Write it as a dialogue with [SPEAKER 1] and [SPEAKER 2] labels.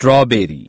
[SPEAKER 1] strawberry.